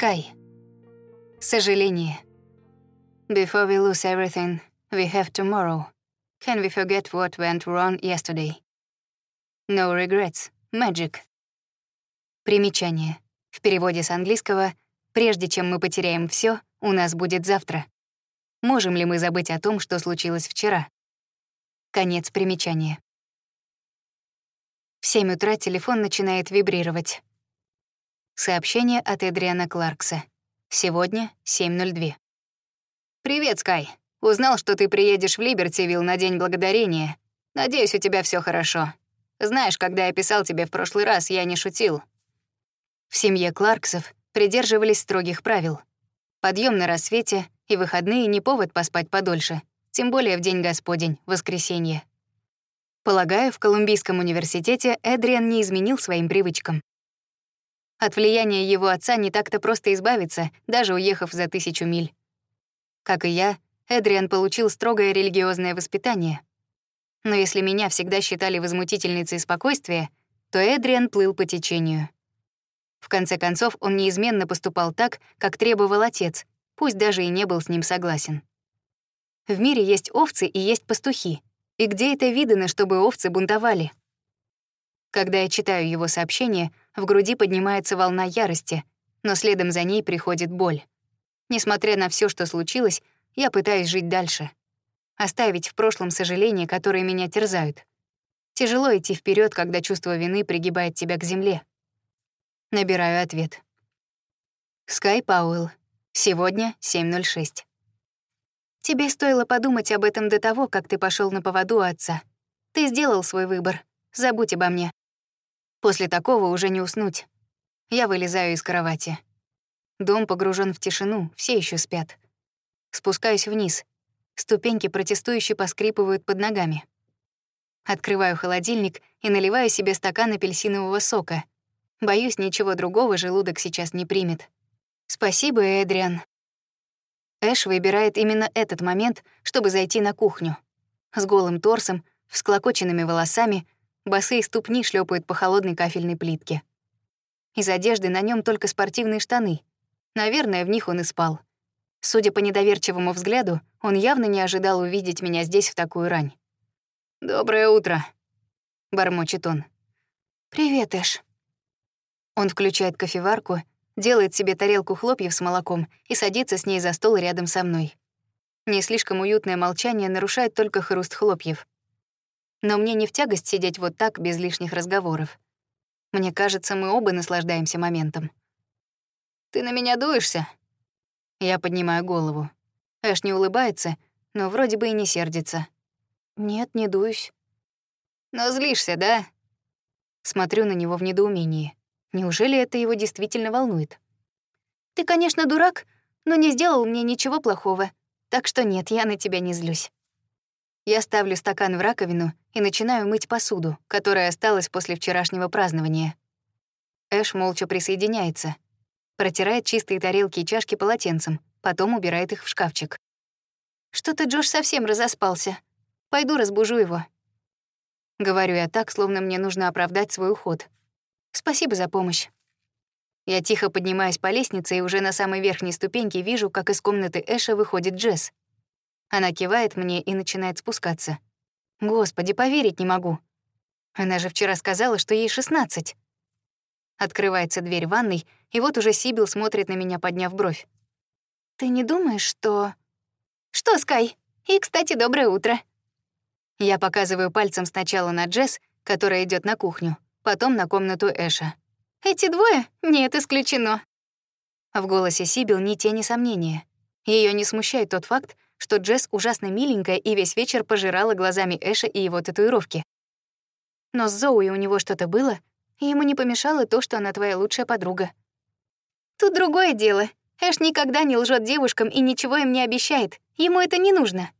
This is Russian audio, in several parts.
Sky. Сожаление. Before we lose everything, we have tomorrow. Can we forget what went wrong yesterday? No regrets. Magic. Примечание. В переводе с английского «Прежде чем мы потеряем все, у нас будет завтра». Можем ли мы забыть о том, что случилось вчера? Конец примечания. В 7 утра телефон начинает вибрировать. Сообщение от Эдриана Кларкса. Сегодня 7.02. «Привет, Скай. Узнал, что ты приедешь в Либертивилл на День Благодарения. Надеюсь, у тебя все хорошо. Знаешь, когда я писал тебе в прошлый раз, я не шутил». В семье Кларксов придерживались строгих правил. Подъем на рассвете и выходные — не повод поспать подольше, тем более в День Господень, воскресенье. Полагаю, в Колумбийском университете Эдриан не изменил своим привычкам. От влияния его отца не так-то просто избавиться, даже уехав за тысячу миль. Как и я, Эдриан получил строгое религиозное воспитание. Но если меня всегда считали возмутительницей спокойствия, то Эдриан плыл по течению. В конце концов, он неизменно поступал так, как требовал отец, пусть даже и не был с ним согласен. В мире есть овцы и есть пастухи, и где это видано, чтобы овцы бунтовали? Когда я читаю его сообщение, в груди поднимается волна ярости, но следом за ней приходит боль. Несмотря на все, что случилось, я пытаюсь жить дальше. Оставить в прошлом сожаления, которые меня терзают. Тяжело идти вперед, когда чувство вины пригибает тебя к земле. Набираю ответ. Скай Пауэлл. Сегодня 7.06. Тебе стоило подумать об этом до того, как ты пошел на поводу отца. Ты сделал свой выбор. Забудь обо мне. После такого уже не уснуть. Я вылезаю из кровати. Дом погружен в тишину, все еще спят. Спускаюсь вниз. Ступеньки протестующие поскрипывают под ногами. Открываю холодильник и наливаю себе стакан апельсинового сока. Боюсь, ничего другого желудок сейчас не примет. Спасибо, Эдриан. Эш выбирает именно этот момент, чтобы зайти на кухню. С голым торсом, всклокоченными волосами, босые ступни шлепают по холодной кафельной плитке. Из одежды на нем только спортивные штаны. Наверное, в них он и спал. Судя по недоверчивому взгляду, он явно не ожидал увидеть меня здесь в такую рань. «Доброе утро», — бормочет он. «Привет, Эш». Он включает кофеварку делает себе тарелку хлопьев с молоком и садится с ней за стол рядом со мной. Не слишком уютное молчание нарушает только хруст хлопьев. Но мне не в тягость сидеть вот так, без лишних разговоров. Мне кажется, мы оба наслаждаемся моментом. «Ты на меня дуешься?» Я поднимаю голову. Эш не улыбается, но вроде бы и не сердится. «Нет, не дуюсь». «Но злишься, да?» Смотрю на него в недоумении. Неужели это его действительно волнует? «Ты, конечно, дурак, но не сделал мне ничего плохого, так что нет, я на тебя не злюсь». Я ставлю стакан в раковину и начинаю мыть посуду, которая осталась после вчерашнего празднования. Эш молча присоединяется, протирает чистые тарелки и чашки полотенцем, потом убирает их в шкафчик. «Что-то Джош совсем разоспался. Пойду разбужу его». Говорю я так, словно мне нужно оправдать свой уход. Спасибо за помощь. Я тихо поднимаюсь по лестнице и уже на самой верхней ступеньке вижу, как из комнаты Эша выходит Джесс. Она кивает мне и начинает спускаться. Господи, поверить не могу. Она же вчера сказала, что ей 16. Открывается дверь ванной, и вот уже Сибил смотрит на меня, подняв бровь. «Ты не думаешь, что...» «Что, Скай? И, кстати, доброе утро». Я показываю пальцем сначала на Джесс, которая идет на кухню, потом на комнату Эша. «Эти двое? Нет, исключено». В голосе Сибил ни тени сомнения. Ее не смущает тот факт, что Джесс ужасно миленькая и весь вечер пожирала глазами Эша и его татуировки. Но с Зоуи у него что-то было, и ему не помешало то, что она твоя лучшая подруга. Тут другое дело. Эш никогда не лжет девушкам и ничего им не обещает. Ему это не нужно.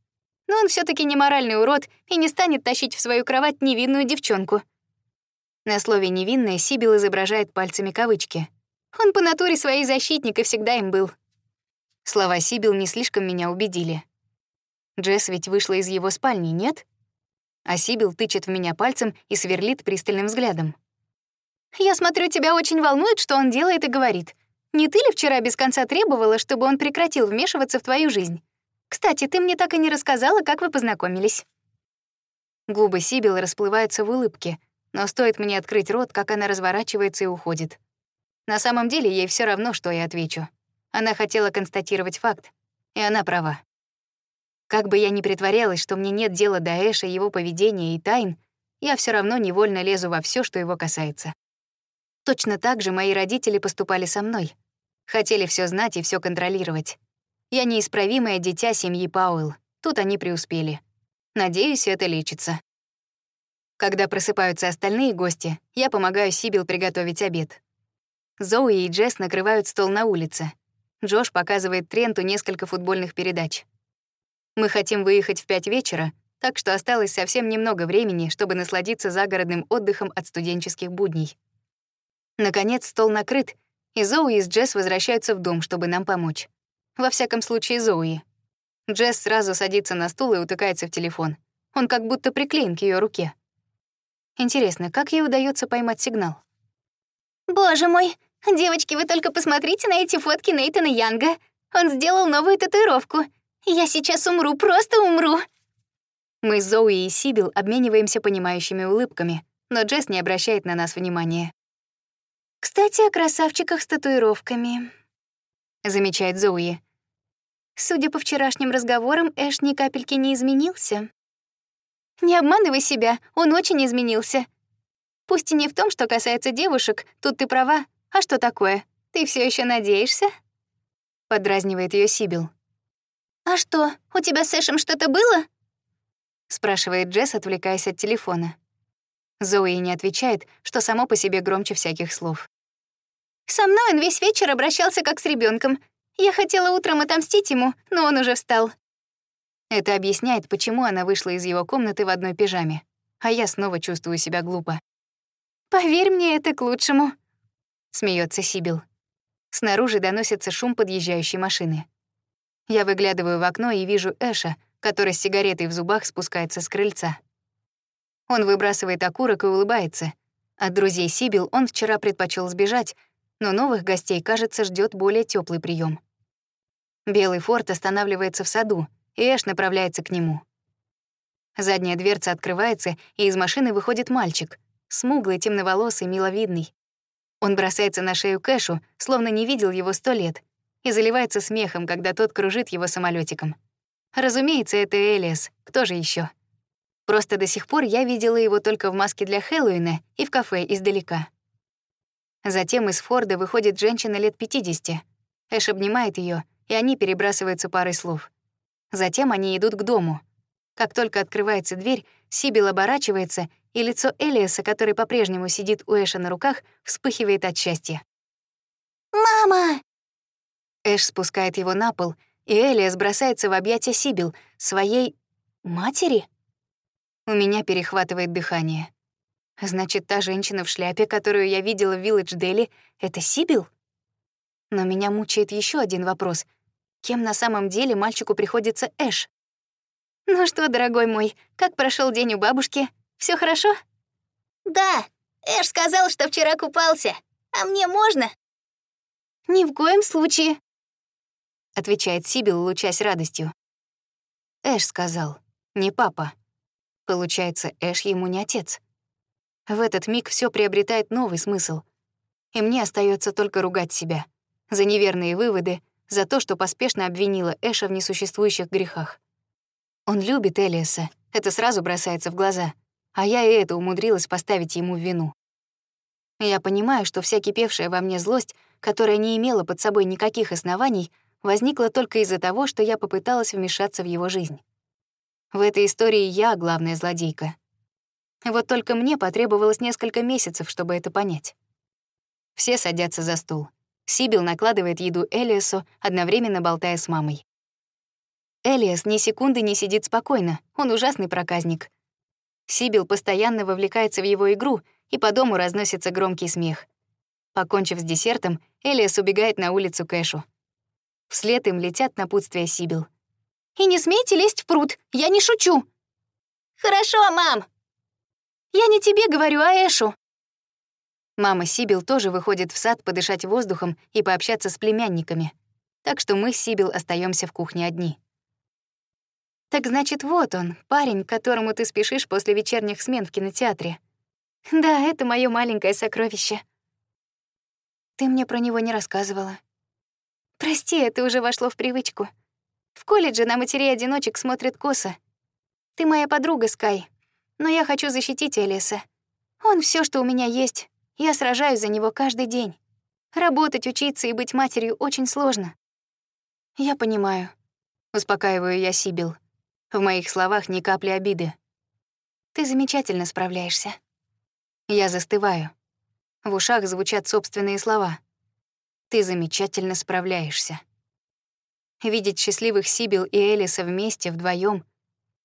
Но он все таки не моральный урод и не станет тащить в свою кровать невинную девчонку. На слове «невинная» Сибил изображает пальцами кавычки. Он по натуре своей защитник и всегда им был. Слова Сибил не слишком меня убедили. Джесс ведь вышла из его спальни, нет? А Сибил тычет в меня пальцем и сверлит пристальным взглядом. «Я смотрю, тебя очень волнует, что он делает и говорит. Не ты ли вчера без конца требовала, чтобы он прекратил вмешиваться в твою жизнь? Кстати, ты мне так и не рассказала, как вы познакомились». Губы Сибил расплываются в улыбке, но стоит мне открыть рот, как она разворачивается и уходит. На самом деле ей все равно, что я отвечу. Она хотела констатировать факт, и она права. Как бы я ни притворялась, что мне нет дела до Эша, его поведения и тайн, я все равно невольно лезу во все, что его касается. Точно так же мои родители поступали со мной. Хотели все знать и все контролировать. Я неисправимое дитя семьи Пауэлл. Тут они преуспели. Надеюсь, это лечится. Когда просыпаются остальные гости, я помогаю Сибил приготовить обед. Зоуи и Джесс накрывают стол на улице. Джош показывает Тренту несколько футбольных передач. Мы хотим выехать в пять вечера, так что осталось совсем немного времени, чтобы насладиться загородным отдыхом от студенческих будней. Наконец, стол накрыт, и Зоуи с Джесс возвращаются в дом, чтобы нам помочь. Во всяком случае, Зоуи. Джесс сразу садится на стул и утыкается в телефон. Он как будто приклеен к ее руке. Интересно, как ей удается поймать сигнал? «Боже мой! Девочки, вы только посмотрите на эти фотки Нейтана Янга. Он сделал новую татуировку. Я сейчас умру, просто умру!» Мы с Зоуи и Сибил обмениваемся понимающими улыбками, но Джесс не обращает на нас внимания. «Кстати, о красавчиках с татуировками», — замечает Зоуи. «Судя по вчерашним разговорам, Эш ни капельки не изменился». «Не обманывай себя, он очень изменился. Пусть и не в том, что касается девушек, тут ты права. А что такое? Ты все еще надеешься?» Подразнивает ее Сибил. «А что, у тебя с Эшем что-то было?» Спрашивает Джесс, отвлекаясь от телефона. Зои не отвечает, что само по себе громче всяких слов. «Со мной он весь вечер обращался как с ребенком. Я хотела утром отомстить ему, но он уже встал». Это объясняет, почему она вышла из его комнаты в одной пижаме, а я снова чувствую себя глупо. «Поверь мне, это к лучшему», — смеется Сибил. Снаружи доносится шум подъезжающей машины. Я выглядываю в окно и вижу Эша, который с сигаретой в зубах спускается с крыльца. Он выбрасывает окурок и улыбается. От друзей Сибил он вчера предпочел сбежать, но новых гостей, кажется, ждет более теплый прием. Белый форт останавливается в саду, и Эш направляется к нему. Задняя дверца открывается, и из машины выходит мальчик, смуглый, темноволосый, миловидный. Он бросается на шею Кэшу, словно не видел его сто лет, и заливается смехом, когда тот кружит его самолетиком. Разумеется, это Элиас, кто же еще? Просто до сих пор я видела его только в маске для Хэллоуина и в кафе издалека. Затем из Форда выходит женщина лет 50. Эш обнимает ее, и они перебрасываются парой слов. Затем они идут к дому. Как только открывается дверь, Сибил оборачивается, и лицо Элиаса, который по-прежнему сидит у Эша на руках, вспыхивает от счастья. «Мама!» Эш спускает его на пол, и Элиас бросается в объятия Сибил, своей... матери? У меня перехватывает дыхание. Значит, та женщина в шляпе, которую я видела в Вилледж-Дели, — это Сибил? Но меня мучает еще один вопрос. Кем на самом деле мальчику приходится Эш? «Ну что, дорогой мой, как прошел день у бабушки? Все хорошо?» «Да, Эш сказал, что вчера купался. А мне можно?» «Ни в коем случае», — отвечает Сибил, лучась радостью. Эш сказал, не папа. Получается, Эш ему не отец. В этот миг все приобретает новый смысл. И мне остается только ругать себя за неверные выводы, за то, что поспешно обвинила Эша в несуществующих грехах. Он любит Элиаса, это сразу бросается в глаза, а я и это умудрилась поставить ему в вину. Я понимаю, что вся кипевшая во мне злость, которая не имела под собой никаких оснований, возникла только из-за того, что я попыталась вмешаться в его жизнь. В этой истории я главная злодейка. Вот только мне потребовалось несколько месяцев, чтобы это понять. Все садятся за стол. Сибил накладывает еду Элиасу, одновременно болтая с мамой. Элиас ни секунды не сидит спокойно, он ужасный проказник. Сибил постоянно вовлекается в его игру, и по дому разносится громкий смех. Покончив с десертом, Элиас убегает на улицу Кэшу. Вслед им летят напутствия Сибил — и не смейте лезть в пруд, я не шучу. Хорошо, мам. Я не тебе говорю, а Эшу. Мама Сибил тоже выходит в сад подышать воздухом и пообщаться с племянниками. Так что мы с Сибил остаемся в кухне одни. Так значит, вот он, парень, к которому ты спешишь после вечерних смен в кинотеатре. Да, это мое маленькое сокровище. Ты мне про него не рассказывала. Прости, это уже вошло в привычку. В колледже на матерей-одиночек смотрят косо. Ты моя подруга, Скай, но я хочу защитить Элиса. Он все, что у меня есть. Я сражаюсь за него каждый день. Работать, учиться и быть матерью очень сложно. Я понимаю. Успокаиваю я Сибил. В моих словах ни капли обиды. Ты замечательно справляешься. Я застываю. В ушах звучат собственные слова. Ты замечательно справляешься. Видеть счастливых Сибил и Элиса вместе, вдвоем.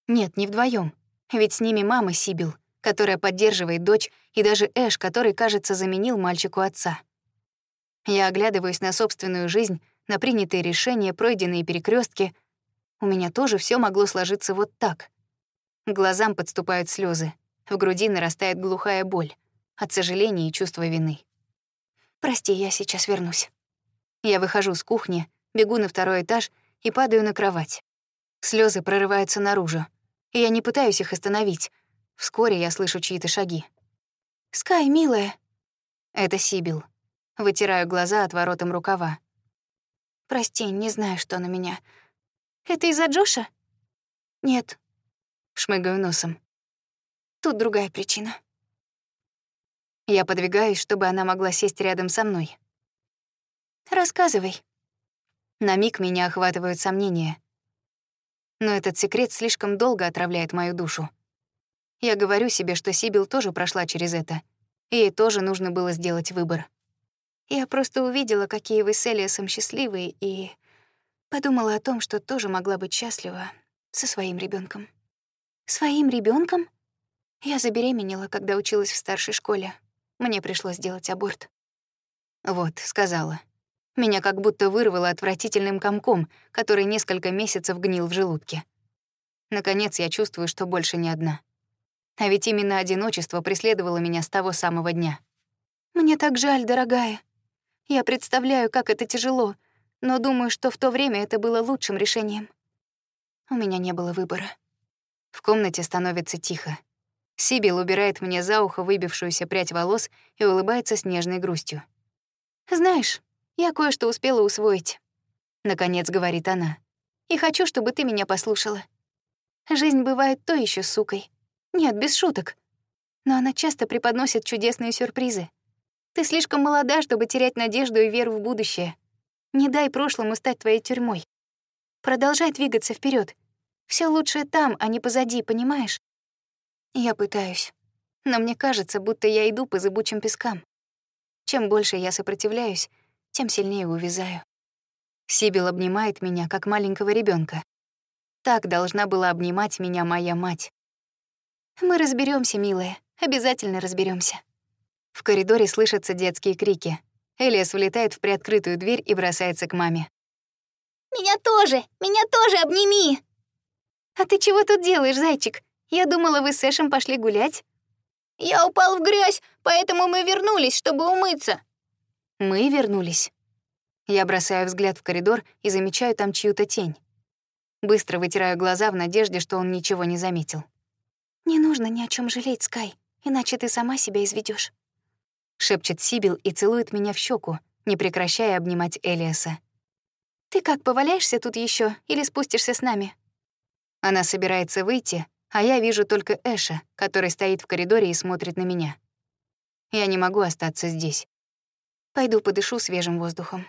Нет, не вдвоем, ведь с ними мама Сибил, которая поддерживает дочь, и даже Эш, который, кажется, заменил мальчику отца. Я оглядываюсь на собственную жизнь, на принятые решения, пройденные перекрестки. У меня тоже все могло сложиться вот так. К глазам подступают слезы, в груди нарастает глухая боль от сожаления и чувства вины. «Прости, я сейчас вернусь». Я выхожу с кухни, бегу на второй этаж и падаю на кровать. Слезы прорываются наружу, и я не пытаюсь их остановить. Вскоре я слышу чьи-то шаги. «Скай, милая». Это Сибил. Вытираю глаза от воротом рукава. «Прости, не знаю, что на меня. Это из-за Джоша?» «Нет». Шмыгаю носом. «Тут другая причина». Я подвигаюсь, чтобы она могла сесть рядом со мной. «Рассказывай». На миг меня охватывают сомнения. Но этот секрет слишком долго отравляет мою душу. Я говорю себе, что Сибил тоже прошла через это, и ей тоже нужно было сделать выбор. Я просто увидела, какие вы с Элиасом счастливые, и подумала о том, что тоже могла быть счастлива со своим ребенком. Своим ребенком? Я забеременела, когда училась в старшей школе. Мне пришлось сделать аборт. Вот, сказала. Меня как будто вырвало отвратительным комком, который несколько месяцев гнил в желудке. Наконец я чувствую, что больше не одна. А ведь именно одиночество преследовало меня с того самого дня. Мне так жаль, дорогая. Я представляю, как это тяжело, но думаю, что в то время это было лучшим решением. У меня не было выбора. В комнате становится тихо. Сибил убирает мне за ухо выбившуюся прядь волос и улыбается с нежной грустью. «Знаешь, я кое-что успела усвоить», — наконец говорит она. «И хочу, чтобы ты меня послушала. Жизнь бывает то еще сукой. Нет, без шуток. Но она часто преподносит чудесные сюрпризы. Ты слишком молода, чтобы терять надежду и веру в будущее. Не дай прошлому стать твоей тюрьмой. Продолжай двигаться вперед. Все лучшее там, а не позади, понимаешь? Я пытаюсь. Но мне кажется, будто я иду по зыбучим пескам. Чем больше я сопротивляюсь, тем сильнее увязаю. Сибил обнимает меня, как маленького ребенка. Так должна была обнимать меня моя мать. Мы разберемся, милая, обязательно разберемся. В коридоре слышатся детские крики. Элиас влетает в приоткрытую дверь и бросается к маме. «Меня тоже! Меня тоже обними!» «А ты чего тут делаешь, зайчик? Я думала, вы с Эшем пошли гулять». «Я упал в грязь, поэтому мы вернулись, чтобы умыться». «Мы вернулись». Я бросаю взгляд в коридор и замечаю там чью-то тень. Быстро вытираю глаза в надежде, что он ничего не заметил. «Не нужно ни о чем жалеть, Скай, иначе ты сама себя изведешь. шепчет Сибил и целует меня в щеку, не прекращая обнимать Элиаса. «Ты как, поваляешься тут еще или спустишься с нами?» Она собирается выйти, а я вижу только Эша, который стоит в коридоре и смотрит на меня. Я не могу остаться здесь. Пойду подышу свежим воздухом.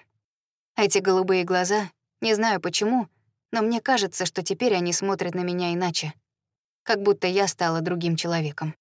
Эти голубые глаза, не знаю почему, но мне кажется, что теперь они смотрят на меня иначе, как будто я стала другим человеком.